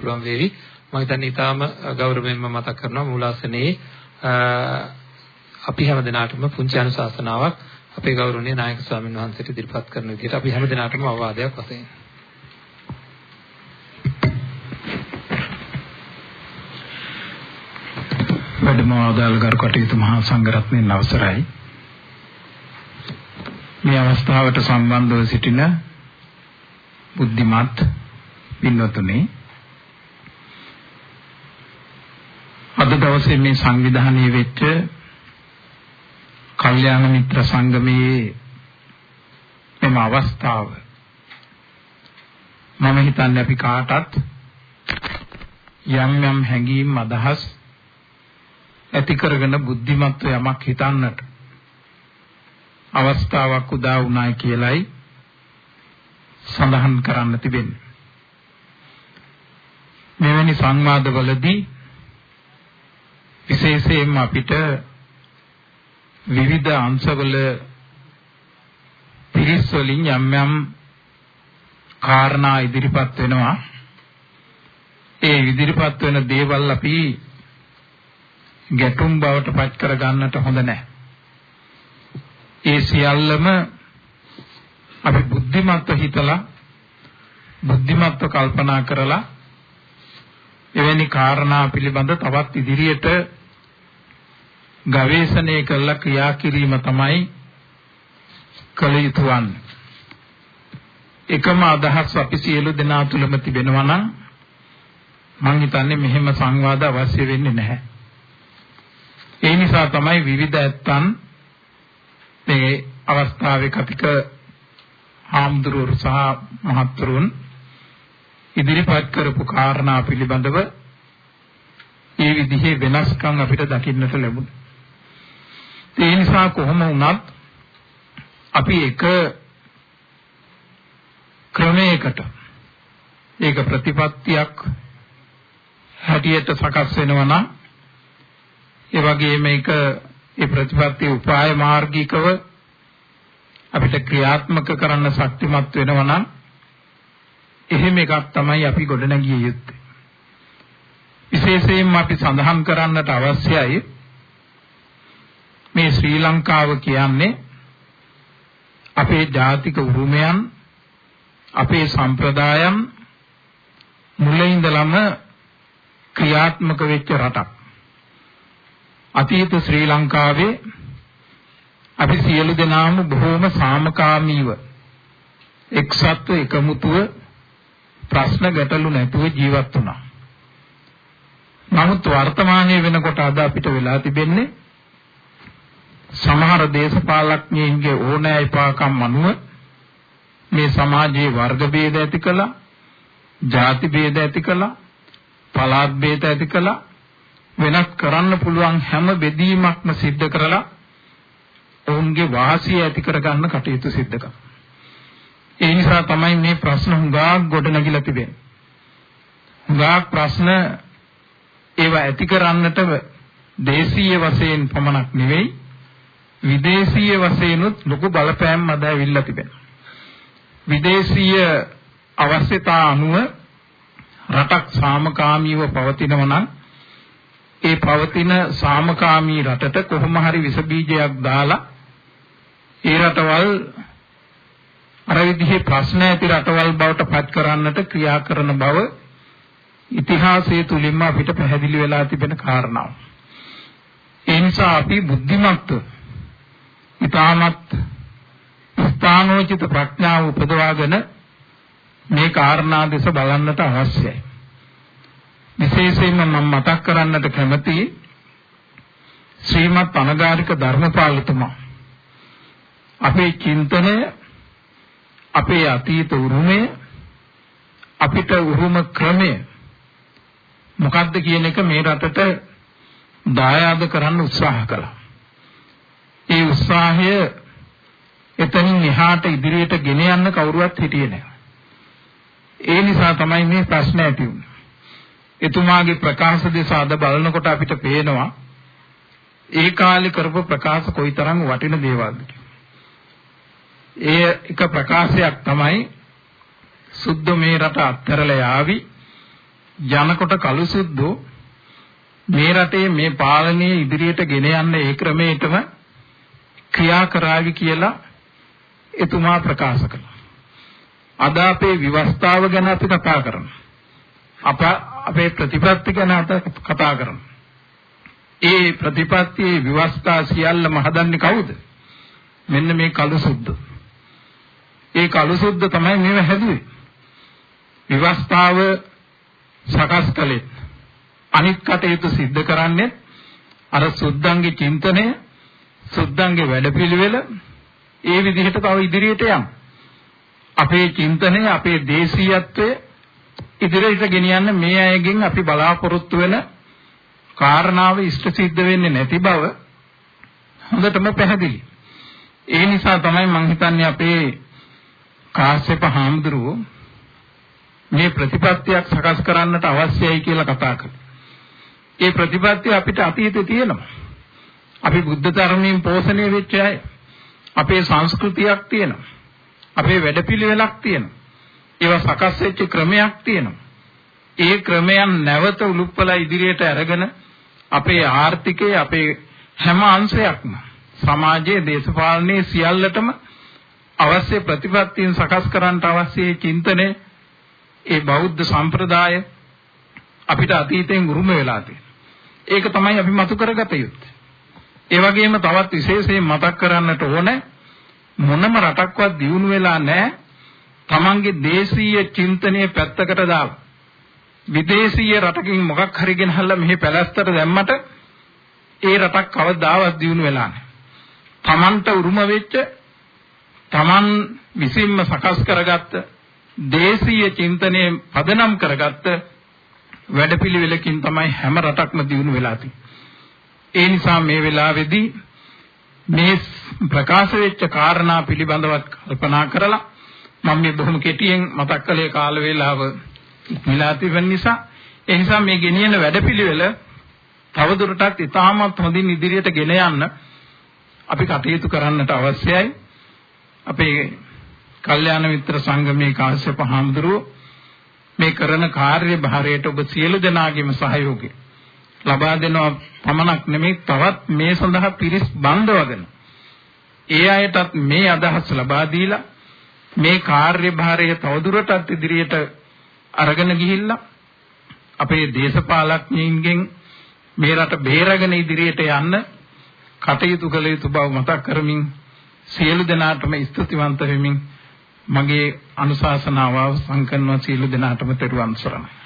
පුළුවන් වේවි. මම හිතන්නේ ඊටාම ගෞරවයෙන්ම මතක් කරනවා මූලාසනයේ අපි හැම දිනාටම පුංචි අනුශාසනාවක් අපේ ගෞරවනීය නායක ස්වාමීන් වහන්සේට ඉදිරිපත් කරන විදිහට අපි හැම දිනාටම අවවාදයක් වශයෙන් වැඩම ආදාළ ගරු කටයුතු මහා සංඝරත්නයන් අවසරයි මේ අවස්ථාවට සම්බන්ධව සිටින බුද්ධිමත් පින්වතුනි අද දවසේ මේ සංවිධානය වෙච්ච කල්යාණ මිත්‍ර සංගමයේ මෙම අවස්ථාව මම හිතන්නේ අපි කාටත් යම් යම් හැඟීම් අදහස් ඇති කරගෙන බුද්ධිමත්ව යමක් හිතන්නට අවස්ථාවක් උදා වුණායි කියලයි සඳහන් කරන්න තිබෙන්නේ. මෙවැනි සංවාදවලදී විශේෂයෙන්ම අපිට විවිධ අංශවල පිරිස් වලින් යම් යම් කාරණා ඉදිරිපත් වෙනවා. ඒ ඉදිරිපත් වෙන දේවල් අපි ගැටුම් බවට පත් කර ගන්නට හොඳ නැහැ. ඒ සියල්ලම අපි බුද්ධිමත්ව හිතලා බුද්ධිමත්ව කල්පනා කරලා එවැනි කාරණා පිළිබඳ තවත් ඉදිරියට ගවේෂණය කරලා ක්‍රියා කිරීම තමයි කළ යුතු වන්නේ. එකම අදහස් අපි සියලු දෙනා තුළම තිබෙනවා නම් මම හිතන්නේ මෙහෙම සංවාද අවශ්‍ය වෙන්නේ නැහැ. ඒ නිසා තමයි විවිධ ඇත්තන් මේ අවස්ථාවේ කතික හාමුදුරුවෝ සහ මහත්තුරුන් ඉදිරිපත් කරපු කාරණා පිළිබඳව ඒ විදිහේ වෙනස්කම් අපිට දකින්නට ලැබුණා. ඒ නිසා කොහොම වුණත් අපි එක ක්‍රමයකට ඒක ප්‍රතිපත්තියක් හැටියට සකස් වෙනවා නම් ඒ වගේම ඒක ඒ ප්‍රතිපත්ති උපාය මාර්ගිකව අපිට ක්‍රියාත්මක කරන්න ශක්තිමත් වෙනවා නම් එහෙම එකක් තමයි අපි ගොඩනගිය යුත්තේ. විශේෂයෙන්ම අපි සඳහන් කරන්නට අවශ්‍යයි මේ ශ්‍රී ලංකාව කියන්නේ අපේ ජාතික උරුමයන් අපේ සම්ප්‍රදායන් මුලින්දලම ක්‍රියාත්මක වෙච්ච රටක්. අතීත ශ්‍රී ලංකාවේ අපි සියලු දෙනාම බොහෝම සාමකාමීව එක්සත්ව එකමුතුව ප්‍රශ්න ගැටලු නැතුව ජීවත් වුණා. නමුත් වර්තමානයේ වෙනකොට අද අපිට වෙලා තිබෙන්නේ සමහර දේශපාලඥයින්ගේ ඕනෑයිපාකම් අනුව මේ සමාජයේ වර්ග ભેද ඇති කළා, ಜಾති ભેද ඇති කළා, පළාත් ભેද ඇති කළා. වෙනස් කරන්න පුළුවන් හැම බෙදීමක්ම සිද්ධ කරලා ඔවුන්ගේ වාසිය ඇති කරගන්න කටයුතු සිද්ධ කරනවා. ඒ නිසා තමයි මේ ප්‍රශ්න හුඟක් ගොඩනැගිලා තිබෙන්නේ. හුඟක් ප්‍රශ්න ඒවා ඇති කරන්නට දේශීය වශයෙන් පමණක් නෙවෙයි විදේශීය වශයෙන්ුත් ලොකු බලපෑම් අද ඇවිල්ලා තිබෙනවා. විදේශීය අවශ්‍යතා අනුව රටක් සාමකාමීව පවතිනවා නම් ඒ පවතින සාමකාමී රටට කොහොම හරි විස බීජයක් දාලා ඒ රටවල් අර විදිහේ ප්‍රශ්න ඇති රටවල් බවට පත් කරන්නට ක්‍රියා කරන බව ඉතිහාසයේ තුලින්ම අපිට පැහැදිලි වෙලා තිබෙන කාරණාවක්. ඒ නිසා අපි බුද්ධිමත්ව ඊටමත් ස්ථානෝචිත ප්‍රඥාව උපදවාගෙන මේ කාරණා දෙස බලන්නට අවශ්‍යයි. විශේෂයෙන්ම මම මතක් කරන්නට කැමතියි ශ්‍රීමත් අනගාരിക ධර්මපාලතුමා අපේ චින්තනය අපේ අතීත උරුමය අපිට උරුම ක්‍රමය මොකක්ද කියන එක මේ රටට දායාද කරන්න උත්සාහ කළා. ඒ උත්සාහය එතනින් එහාට ඉදිරියට ගෙන යන්න කවුරුවත් හිටියේ නැහැ. ඒ නිසා තමයි මේ ප්‍රශ්න ඇති වුනේ. එතුමාගේ ප්‍රකාශ දෙස අද බලනකොට අපිට පේනවා ඒ කාලේ කරපු ප්‍රකාශ කොයිතරම් වටින දේවල්ද ඒ එක ප්‍රකාශයක් තමයි සුද්ධ මේ රට අත්හැරලා යාවි ජනකොට කලුසුද්දෝ මේ රටේ මේ පාලනය ඉදිරියට ගෙන යන්න ඒ ක්‍රමයටම ක්‍රියා කරાવી කියලා එතුමා ප්‍රකාශ කළා. අද අපේ විවස්ථාව ගැන අපි කතා කරමු. අප අපේ ප්‍රතිපත්ති ගැන කතා කරමු. ඒ ප්‍රතිපත්තියේ විවස්ථා සියල්ලම හදන්නේ කවුද? මෙන්න මේ කලුසුද්ද. ඒ කලුසුද්ද තමයි මේව හැදුවේ. විවස්ථාව සකස් කළේ අනිත් කටයුතු සිද්ධ කරන්නේ අර සුද්ධංගේ චින්තනය සුද්ධංගේ වැඩපිළිවෙල ඒ විදිහට තව ඉදිරියට යමු. අපේ චින්තනය අපේ දේශීයත්වය ඉදිරියට ගෙනියන්න මේ අයගෙන් අපි බලාපොරොත්තු වෙන කාරණාව ඉෂ්ට සිද්ධ වෙන්නේ නැති බව හොඳටම පැහැදිලි. ඒ නිසා තමයි මම හිතන්නේ අපේ කාශ්‍යප හාමුදුරුවෝ මේ ප්‍රතිපත්තියක් සකස් කරන්නට අවශ්‍යයි කියලා කතා කළා. ඒ ප්‍රතිපත්තිය අපිට අතීතේ තියෙනවා. අපි බුද්ධ ධර්මයෙන් පෝෂණය වෙච්ච අය. අපේ සංස්කෘතියක් තියෙනවා. අපේ වැඩපිළිවෙලක් තියෙනවා. ඒවා සකස් වෙච්ච ක්‍රමයක් තියෙනවා. ඒ ක්‍රමයන් නැවත උලුප්පලා ඉදිරියට අරගෙන අපේ ආර්ථිකයේ අපේ හැම අංශයක්ම සමාජයේ දේශපාලනයේ සියල්ලටම අවශ්‍ය ප්‍රතිපත්තීන් සකස් කරන්නට අවශ්‍ය චින්තනය ඒ බෞද්ධ සම්ප්‍රදාය අපිට අතීතයෙන් උරුම වෙලා තියෙනවා. ඒක තමයි අපි මතු කරගත යුත්තේ. ඒ වගේම තවත් විශේෂයෙන් මතක් කරන්නට ඕනේ මොනම රටක්වත් දියුණු වෙලා නැහැ. Tamange දේශීය චින්තනයේ පැත්තකට දාලා විදේශීය රටකින් මොකක් හරි ගෙනහල්ලා මෙහි පැලැස්තර දැම්මට ඒ රටක් කවදාවත් දියුණු වෙලා නැහැ. Tamanට උරුම වෙච්ච Taman විසින්ම සකස් කරගත්ත දේශීය චින්තනයේ පදනම් කරගත්ත වැඩපිළිවෙලකින් තමයි හැම රටක්ම දියුණු වෙලා ඒ නිසා මේ වෙලාවේදී මේ ප්‍රකාශ වෙච්ච කාරණා පිළිබඳව කල්පනා කරලා මම මේ බොහොම කෙටියෙන් මතක් කළේ කාල වේලාව මිලා තිබෙන නිසා. ඒ නිසා මේ ගෙනියන වැඩපිළිවෙල තවදුරටත් ඉතාමත් හොඳින් ඉදිරියට ගෙන යන්න අපි කටයුතු කරන්නට අවශ්‍යයි. අපේ කල්යාණ මිත්‍ර සංගමේ කාශ්‍යප හාමුදුරුවෝ මේ කරන කාර්යභාරයට ඔබ සියලු දෙනාගේම සහයෝගය. ලබා දෙනවා පමණක් නෙමෙයි තවත් මේ සඳහා පිරිස් බඳවගෙන ඒ අයටත් මේ අදහස් ලබා දීලා මේ කාර්යභාරය තවදුරටත් ඉදිරියට අරගෙන ගිහිල්ලා අපේ දේශපාලඥයින්ගෙන් මේ රට බේරගෙන ඉදිරියට යන්න කටයුතු කළ යුතු බව මතක් කරමින් සියලු දෙනාටම ස්තුතිවන්ත වෙමින් මගේ අනුශාසනාව අවසන් කරනවා. සියලු දෙනාටම තෙරුවන් සරණයි.